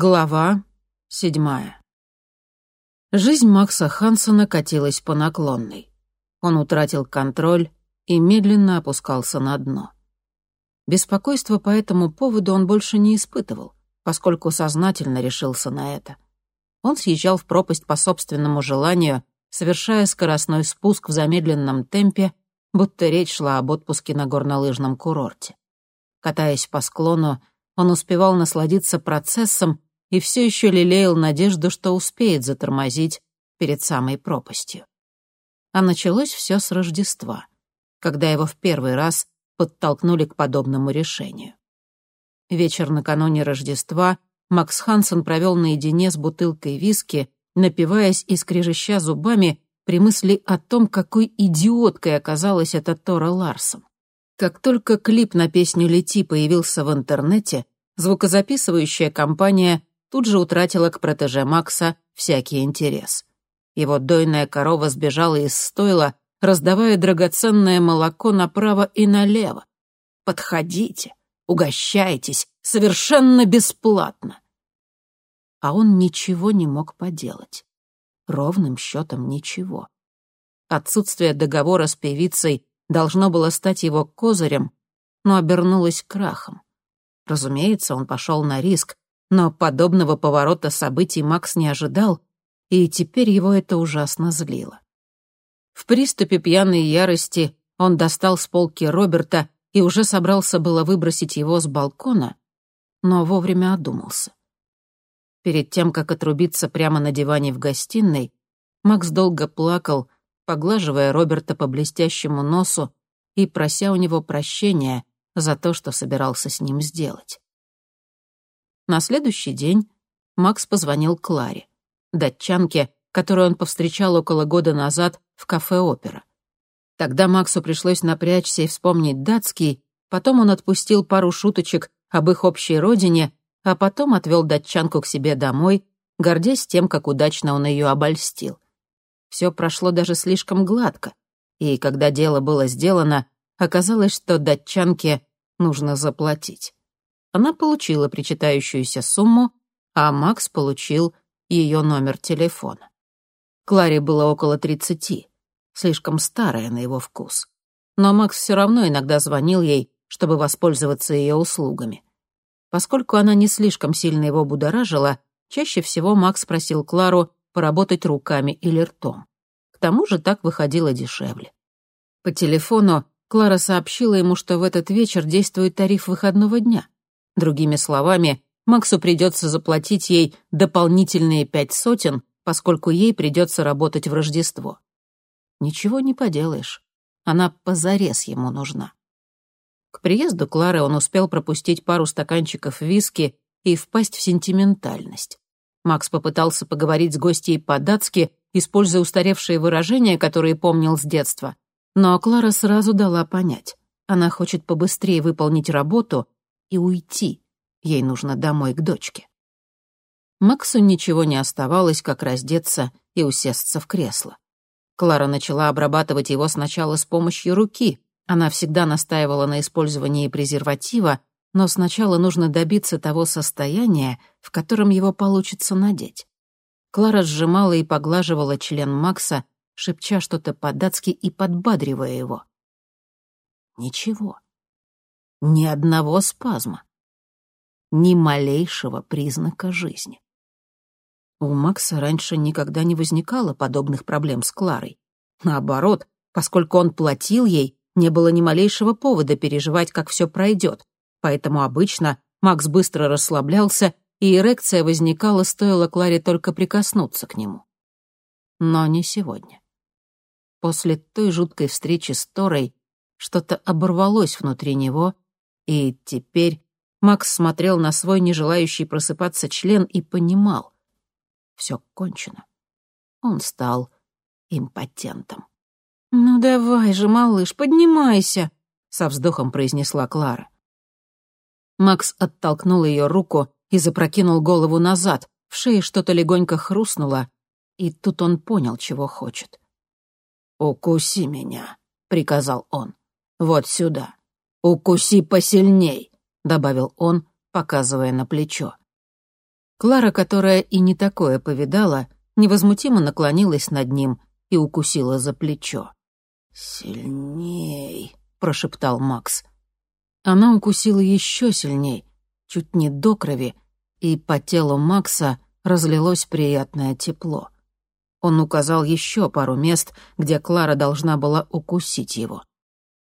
Глава седьмая. Жизнь Макса Хансона катилась по наклонной. Он утратил контроль и медленно опускался на дно. Беспокойства по этому поводу он больше не испытывал, поскольку сознательно решился на это. Он съезжал в пропасть по собственному желанию, совершая скоростной спуск в замедленном темпе, будто речь шла об отпуске на горнолыжном курорте. Катаясь по склону, он успевал насладиться процессом и все еще лелеял надежду, что успеет затормозить перед самой пропастью. А началось все с Рождества, когда его в первый раз подтолкнули к подобному решению. Вечер накануне Рождества Макс Хансен провел наедине с бутылкой виски, напиваясь и скрежеща зубами при мысли о том, какой идиоткой оказалась эта Тора Ларсон. Как только клип на песню «Лети» появился в интернете, звукозаписывающая компания тут же утратила к протеже Макса всякий интерес. Его дойная корова сбежала из стойла, раздавая драгоценное молоко направо и налево. «Подходите, угощайтесь, совершенно бесплатно!» А он ничего не мог поделать. Ровным счетом ничего. Отсутствие договора с певицей должно было стать его козырем, но обернулось крахом. Разумеется, он пошел на риск, но подобного поворота событий Макс не ожидал, и теперь его это ужасно злило. В приступе пьяной ярости он достал с полки Роберта и уже собрался было выбросить его с балкона, но вовремя одумался. Перед тем, как отрубиться прямо на диване в гостиной, Макс долго плакал, поглаживая Роберта по блестящему носу и прося у него прощения за то, что собирался с ним сделать. На следующий день Макс позвонил Кларе, датчанке, которую он повстречал около года назад в кафе «Опера». Тогда Максу пришлось напрячься и вспомнить датский, потом он отпустил пару шуточек об их общей родине, а потом отвел датчанку к себе домой, гордясь тем, как удачно он ее обольстил. Все прошло даже слишком гладко, и когда дело было сделано, оказалось, что датчанке нужно заплатить. Она получила причитающуюся сумму, а Макс получил ее номер телефона. Кларе было около тридцати, слишком старая на его вкус. Но Макс все равно иногда звонил ей, чтобы воспользоваться ее услугами. Поскольку она не слишком сильно его будоражила, чаще всего Макс просил Клару поработать руками или ртом. К тому же так выходило дешевле. По телефону Клара сообщила ему, что в этот вечер действует тариф выходного дня. Другими словами, Максу придется заплатить ей дополнительные пять сотен, поскольку ей придется работать в Рождество. Ничего не поделаешь. Она позарез ему нужна. К приезду Клары он успел пропустить пару стаканчиков виски и впасть в сентиментальность. Макс попытался поговорить с гостьей по-датски, используя устаревшие выражения, которые помнил с детства. Но Клара сразу дала понять. Она хочет побыстрее выполнить работу и уйти. Ей нужно домой к дочке. Максу ничего не оставалось, как раздеться и усесться в кресло. Клара начала обрабатывать его сначала с помощью руки. Она всегда настаивала на использовании презерватива, но сначала нужно добиться того состояния, в котором его получится надеть. Клара сжимала и поглаживала член Макса, шепча что-то по-датски и подбадривая его. Ничего. Ни одного спазма. Ни малейшего признака жизни. У Макса раньше никогда не возникало подобных проблем с Кларой. Наоборот, поскольку он платил ей, не было ни малейшего повода переживать, как все пройдет, поэтому обычно Макс быстро расслаблялся, и эрекция возникала, стоило Кларе только прикоснуться к нему. Но не сегодня. После той жуткой встречи с Торой что-то оборвалось внутри него, и теперь Макс смотрел на свой не желающий просыпаться член и понимал — все кончено. Он стал импотентом. «Ну давай же, малыш, поднимайся», — со вздохом произнесла Клара. Макс оттолкнул ее руку и запрокинул голову назад, в шее что-то легонько хрустнуло, и тут он понял, чего хочет. «Укуси меня», — приказал он. «Вот сюда. Укуси посильней», — добавил он, показывая на плечо. Клара, которая и не такое повидала, невозмутимо наклонилась над ним и укусила за плечо. «Сильней», — прошептал Макс. Она укусила еще сильней, чуть не до крови, и по телу Макса разлилось приятное тепло. Он указал еще пару мест, где Клара должна была укусить его.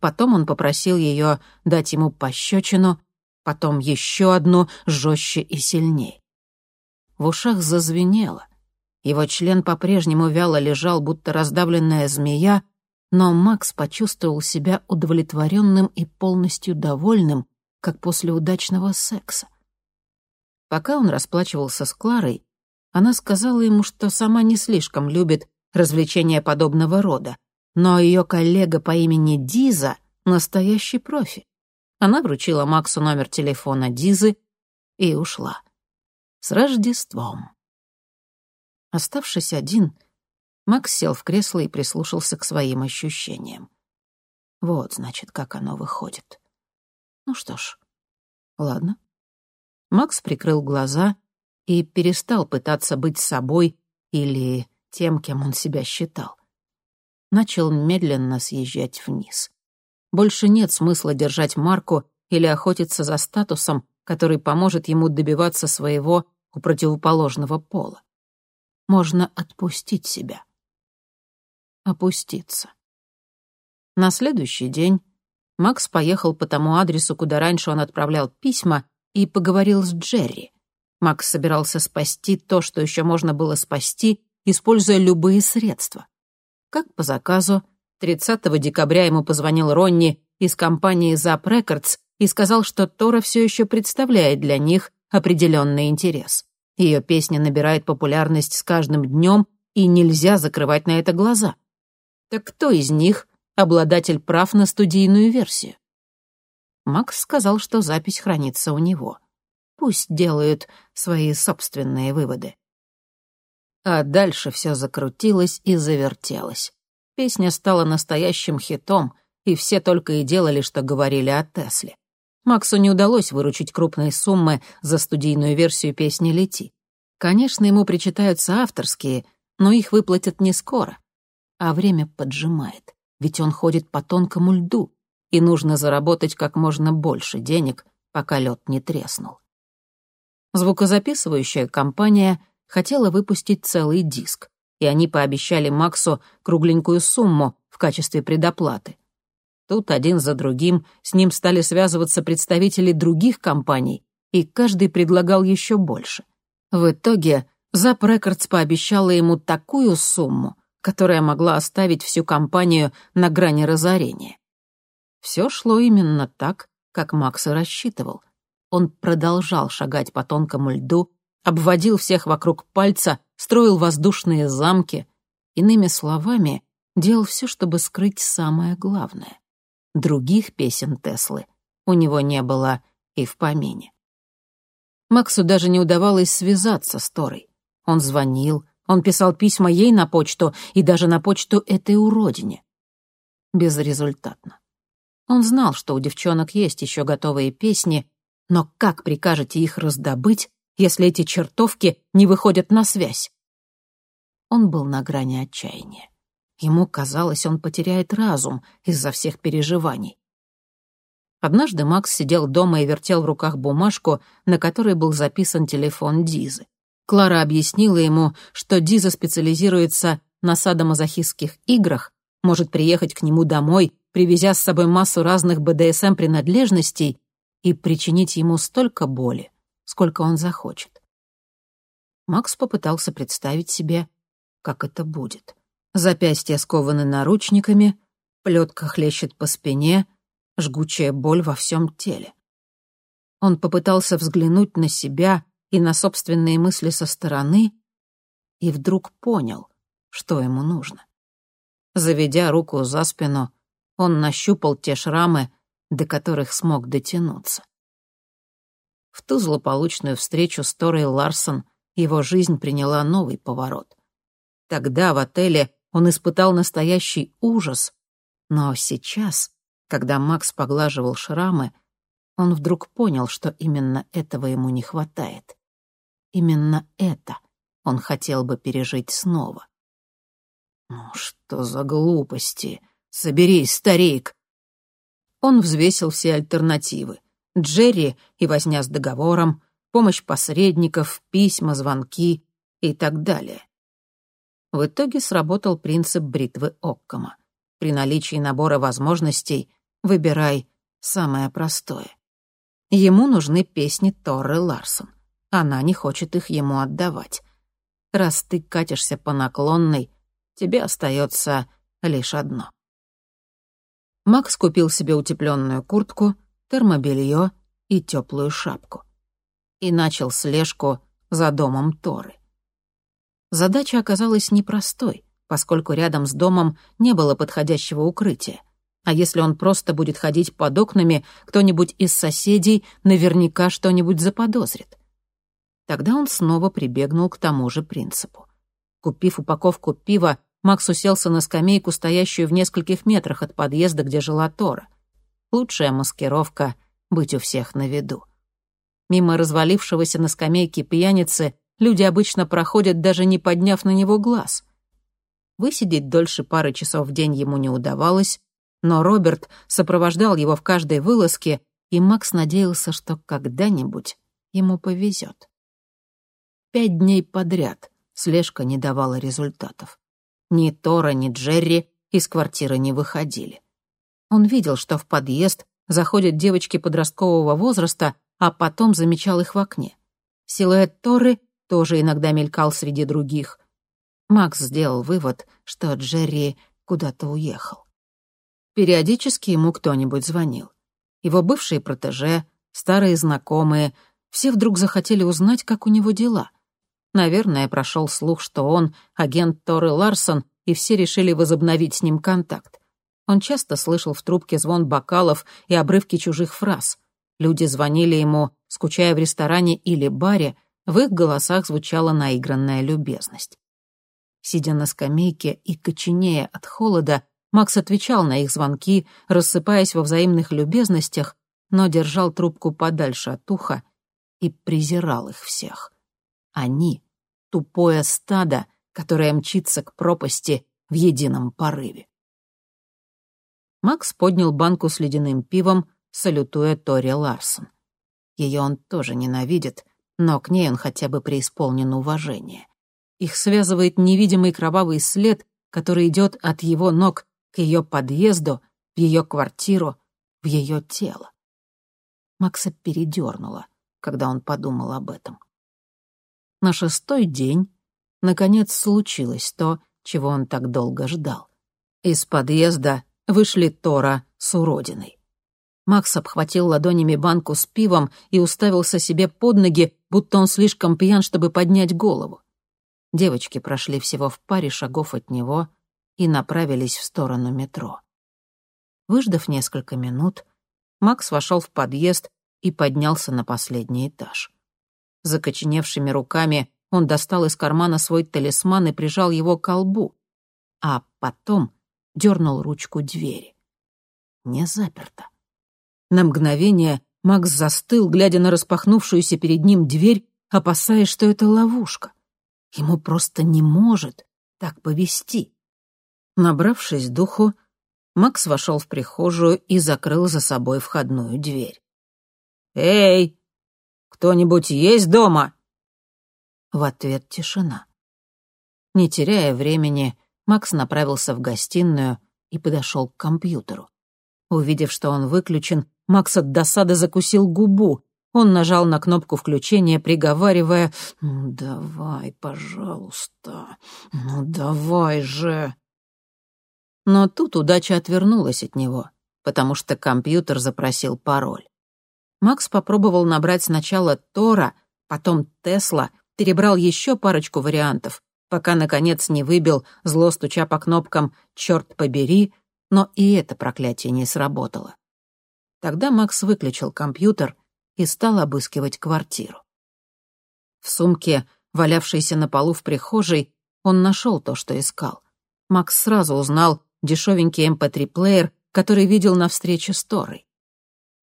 Потом он попросил ее дать ему пощечину, потом еще одну, жестче и сильней. В ушах зазвенело. Его член по-прежнему вяло лежал, будто раздавленная змея, но Макс почувствовал себя удовлетворенным и полностью довольным, как после удачного секса. Пока он расплачивался с Кларой, она сказала ему, что сама не слишком любит развлечения подобного рода, но ее коллега по имени Диза — настоящий профи. Она вручила Максу номер телефона Дизы и ушла. С Рождеством. Оставшись один, Макс сел в кресло и прислушался к своим ощущениям. Вот, значит, как оно выходит. Ну что ж, ладно. Макс прикрыл глаза и перестал пытаться быть собой или тем, кем он себя считал. Начал медленно съезжать вниз. Больше нет смысла держать марку или охотиться за статусом, который поможет ему добиваться своего у противоположного пола. Можно отпустить себя. Опуститься. На следующий день Макс поехал по тому адресу, куда раньше он отправлял письма, и поговорил с Джерри. Макс собирался спасти то, что еще можно было спасти, используя любые средства. Как по заказу, 30 декабря ему позвонил Ронни из компании Zap Records и сказал, что Тора все еще представляет для них определенный интерес. Ее песня набирает популярность с каждым днем, и нельзя закрывать на это глаза. Так кто из них обладатель прав на студийную версию? Макс сказал, что запись хранится у него. Пусть делают свои собственные выводы. А дальше все закрутилось и завертелось. Песня стала настоящим хитом, и все только и делали, что говорили о Тесле. Максу не удалось выручить крупные суммы за студийную версию песни «Лети». Конечно, ему причитаются авторские, но их выплатят не скоро. А время поджимает, ведь он ходит по тонкому льду, и нужно заработать как можно больше денег, пока лед не треснул. Звукозаписывающая компания хотела выпустить целый диск, и они пообещали Максу кругленькую сумму в качестве предоплаты. Тут один за другим с ним стали связываться представители других компаний, и каждый предлагал еще больше. В итоге Zap Records пообещала ему такую сумму, которая могла оставить всю компанию на грани разорения. Все шло именно так, как Макс и рассчитывал. Он продолжал шагать по тонкому льду, обводил всех вокруг пальца, строил воздушные замки. Иными словами, делал все, чтобы скрыть самое главное. Других песен Теслы у него не было и в помине. Максу даже не удавалось связаться с Торой. Он звонил, он писал письма ей на почту и даже на почту этой уродине. Безрезультатно. Он знал, что у девчонок есть еще готовые песни, но как прикажете их раздобыть, если эти чертовки не выходят на связь? Он был на грани отчаяния. Ему казалось, он потеряет разум из-за всех переживаний. Однажды Макс сидел дома и вертел в руках бумажку, на которой был записан телефон Дизы. Клара объяснила ему, что Диза специализируется на садомазохистских играх, может приехать к нему домой, привезя с собой массу разных БДСМ-принадлежностей и причинить ему столько боли, сколько он захочет. Макс попытался представить себе, как это будет. Запястья скованы наручниками, плетка хлещет по спине, жгучая боль во всем теле. Он попытался взглянуть на себя и на собственные мысли со стороны и вдруг понял, что ему нужно. Заведя руку за спину, он нащупал те шрамы, до которых смог дотянуться. В ту злополучную встречу с Торой Ларсон его жизнь приняла новый поворот. Тогда в отеле он испытал настоящий ужас, но сейчас, когда Макс поглаживал шрамы, он вдруг понял, что именно этого ему не хватает. именно это он хотел бы пережить снова. «Ну что за глупости? Соберись, старик!» Он взвесил все альтернативы. Джерри и возня с договором, помощь посредников, письма, звонки и так далее. В итоге сработал принцип бритвы Оккома. При наличии набора возможностей выбирай самое простое. Ему нужны песни Торры Ларсон. Она не хочет их ему отдавать. Раз ты катишься по наклонной, тебе остается лишь одно. Макс купил себе утепленную куртку, термобелье и теплую шапку. И начал слежку за домом Торы. Задача оказалась непростой, поскольку рядом с домом не было подходящего укрытия. А если он просто будет ходить под окнами, кто-нибудь из соседей наверняка что-нибудь заподозрит. Тогда он снова прибегнул к тому же принципу. Купив упаковку пива, Макс уселся на скамейку, стоящую в нескольких метрах от подъезда, где жила Тора. Лучшая маскировка — быть у всех на виду. Мимо развалившегося на скамейке пьяницы люди обычно проходят, даже не подняв на него глаз. Высидеть дольше пары часов в день ему не удавалось, но Роберт сопровождал его в каждой вылазке, и Макс надеялся, что когда-нибудь ему повезет. Пять дней подряд слежка не давала результатов. Ни Тора, ни Джерри из квартиры не выходили. Он видел, что в подъезд заходят девочки подросткового возраста, а потом замечал их в окне. Силуэт Торы тоже иногда мелькал среди других. Макс сделал вывод, что Джерри куда-то уехал. Периодически ему кто-нибудь звонил. Его бывшие протеже, старые знакомые, все вдруг захотели узнать, как у него дела. Наверное, прошел слух, что он агент Торы Ларсон, и все решили возобновить с ним контакт. Он часто слышал в трубке звон бокалов и обрывки чужих фраз. Люди звонили ему, скучая в ресторане или баре, в их голосах звучала наигранная любезность. Сидя на скамейке и коченея от холода, Макс отвечал на их звонки, рассыпаясь во взаимных любезностях, но держал трубку подальше от уха и презирал их всех. Они — тупое стадо, которое мчится к пропасти в едином порыве. Макс поднял банку с ледяным пивом, салютуя Тори Ларсон. Ее он тоже ненавидит, но к ней он хотя бы преисполнен уважения. Их связывает невидимый кровавый след, который идет от его ног к ее подъезду, в ее квартиру, в ее тело. Макса передернуло, когда он подумал об этом. На шестой день, наконец, случилось то, чего он так долго ждал. Из подъезда вышли Тора с уродиной. Макс обхватил ладонями банку с пивом и уставился себе под ноги, будто он слишком пьян, чтобы поднять голову. Девочки прошли всего в паре шагов от него и направились в сторону метро. Выждав несколько минут, Макс вошел в подъезд и поднялся на последний этаж. Закоченевшими руками он достал из кармана свой талисман и прижал его к колбу, а потом дернул ручку двери. Не заперто. На мгновение Макс застыл, глядя на распахнувшуюся перед ним дверь, опасаясь, что это ловушка. Ему просто не может так повести. Набравшись духу, Макс вошел в прихожую и закрыл за собой входную дверь. «Эй, кто-нибудь есть дома?» В ответ тишина. Не теряя времени, Макс направился в гостиную и подошел к компьютеру. Увидев, что он выключен, Макс от досады закусил губу. Он нажал на кнопку включения, приговаривая «Ну давай, пожалуйста, ну давай же». Но тут удача отвернулась от него, потому что компьютер запросил пароль. Макс попробовал набрать сначала Тора, потом Тесла, перебрал еще парочку вариантов, пока, наконец, не выбил, зло стуча по кнопкам «Черт побери», но и это проклятие не сработало. Тогда Макс выключил компьютер и стал обыскивать квартиру. В сумке, валявшейся на полу в прихожей, он нашел то, что искал. Макс сразу узнал дешевенький MP3-плеер, эм который видел на встрече с Торой.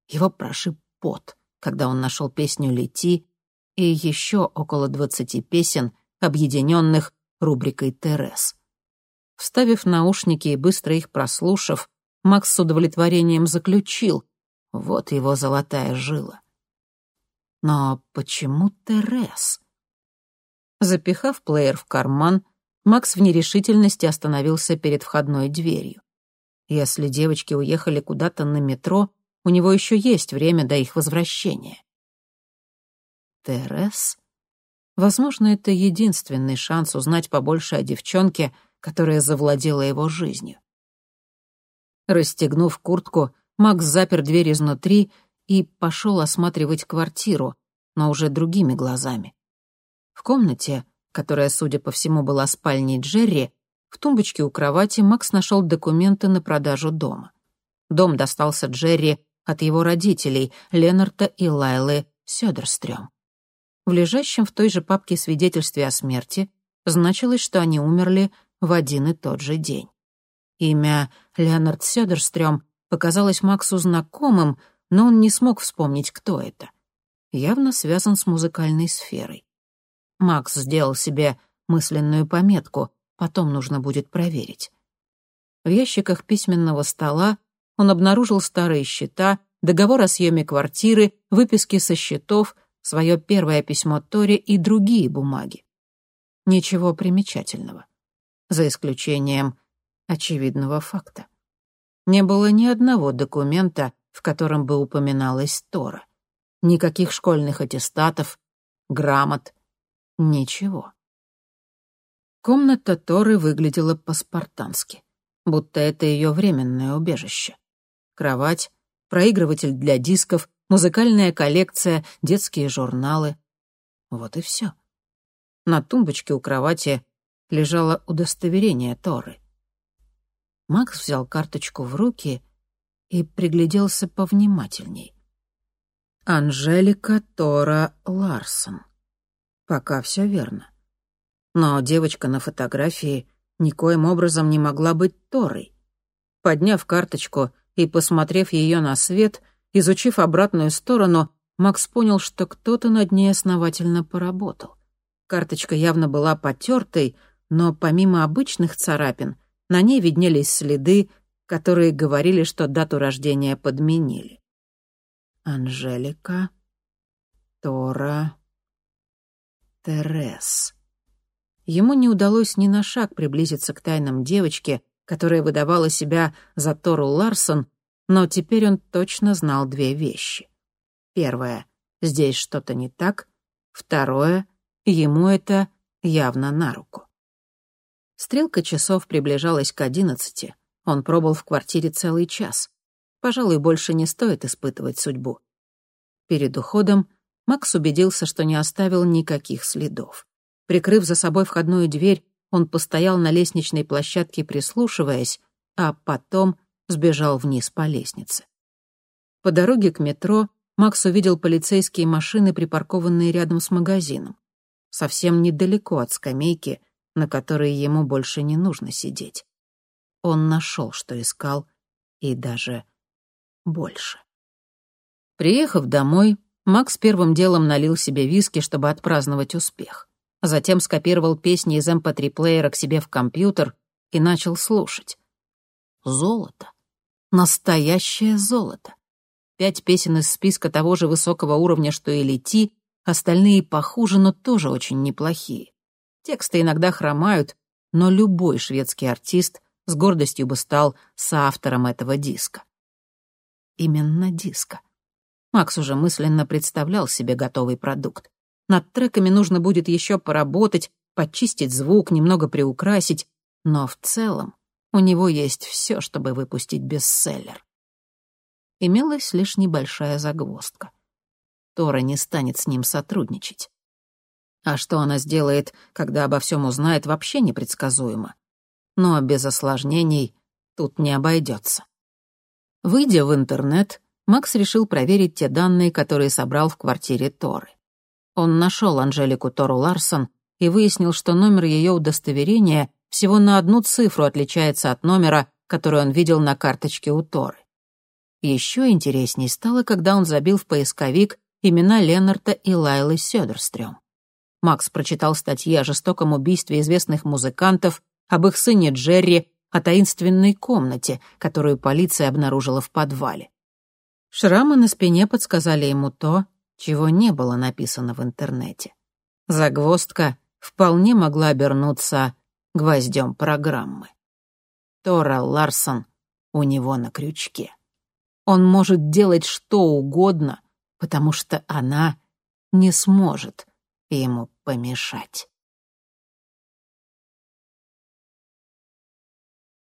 Его прошиб пот, когда он нашел песню «Лети», и еще около двадцати песен, объединенных рубрикой «Терес». Вставив наушники и быстро их прослушав, Макс с удовлетворением заключил — вот его золотая жила. Но почему Терес? Запихав плеер в карман, Макс в нерешительности остановился перед входной дверью. Если девочки уехали куда-то на метро, у него еще есть время до их возвращения. Терес? Возможно, это единственный шанс узнать побольше о девчонке, которая завладела его жизнью. Расстегнув куртку, Макс запер дверь изнутри и пошел осматривать квартиру, но уже другими глазами. В комнате, которая, судя по всему, была спальней Джерри, в тумбочке у кровати Макс нашел документы на продажу дома. Дом достался Джерри от его родителей, Ленарта и Лайлы Сёдерстрём. В лежащем в той же папке свидетельстве о смерти значилось, что они умерли в один и тот же день. Имя Леонард Сёдерстрём показалось Максу знакомым, но он не смог вспомнить, кто это. Явно связан с музыкальной сферой. Макс сделал себе мысленную пометку, потом нужно будет проверить. В ящиках письменного стола он обнаружил старые счета, договор о съеме квартиры, выписки со счетов, свое первое письмо Тори и другие бумаги. Ничего примечательного. За исключением очевидного факта. Не было ни одного документа, в котором бы упоминалась Тора. Никаких школьных аттестатов, грамот, ничего. Комната Торы выглядела по-спартански, будто это ее временное убежище. Кровать, проигрыватель для дисков, музыкальная коллекция, детские журналы. Вот и все. На тумбочке у кровати лежало удостоверение Торы. Макс взял карточку в руки и пригляделся повнимательней. Анжелика Тора Ларсон. Пока все верно. Но девочка на фотографии никоим образом не могла быть Торой. Подняв карточку и посмотрев ее на свет, изучив обратную сторону, Макс понял, что кто-то над ней основательно поработал. Карточка явно была потертой, но помимо обычных царапин, на ней виднелись следы, которые говорили, что дату рождения подменили. Анжелика, Тора, Терес. Ему не удалось ни на шаг приблизиться к тайнам девочки, которая выдавала себя за Тору Ларсон, но теперь он точно знал две вещи. Первое — здесь что-то не так. Второе — ему это явно на руку. Стрелка часов приближалась к одиннадцати. Он пробыл в квартире целый час. Пожалуй, больше не стоит испытывать судьбу. Перед уходом Макс убедился, что не оставил никаких следов. Прикрыв за собой входную дверь, он постоял на лестничной площадке, прислушиваясь, а потом сбежал вниз по лестнице. По дороге к метро Макс увидел полицейские машины, припаркованные рядом с магазином. Совсем недалеко от скамейки, на которой ему больше не нужно сидеть. Он нашел, что искал, и даже больше. Приехав домой, Макс первым делом налил себе виски, чтобы отпраздновать успех. Затем скопировал песни из MP3-плеера эм к себе в компьютер и начал слушать. Золото. Настоящее золото. Пять песен из списка того же высокого уровня, что и «Лети», остальные похуже, но тоже очень неплохие. Тексты иногда хромают, но любой шведский артист с гордостью бы стал соавтором этого диска. Именно диска. Макс уже мысленно представлял себе готовый продукт. Над треками нужно будет еще поработать, почистить звук, немного приукрасить, но в целом у него есть все, чтобы выпустить бестселлер. Имелась лишь небольшая загвоздка. Тора не станет с ним сотрудничать. А что она сделает, когда обо всем узнает, вообще непредсказуемо. Но без осложнений тут не обойдется. Выйдя в интернет, Макс решил проверить те данные, которые собрал в квартире Торы. Он нашел Анжелику Тору Ларсон и выяснил, что номер ее удостоверения всего на одну цифру отличается от номера, который он видел на карточке у Торы. Еще интересней стало, когда он забил в поисковик имена Ленарта и Лайлы Сёдерстрём. Макс прочитал статьи о жестоком убийстве известных музыкантов, об их сыне Джерри, о таинственной комнате, которую полиция обнаружила в подвале. Шрамы на спине подсказали ему то, чего не было написано в интернете. Загвоздка вполне могла обернуться гвоздем программы. Тора Ларсон у него на крючке. Он может делать что угодно, потому что она не сможет ему помешать.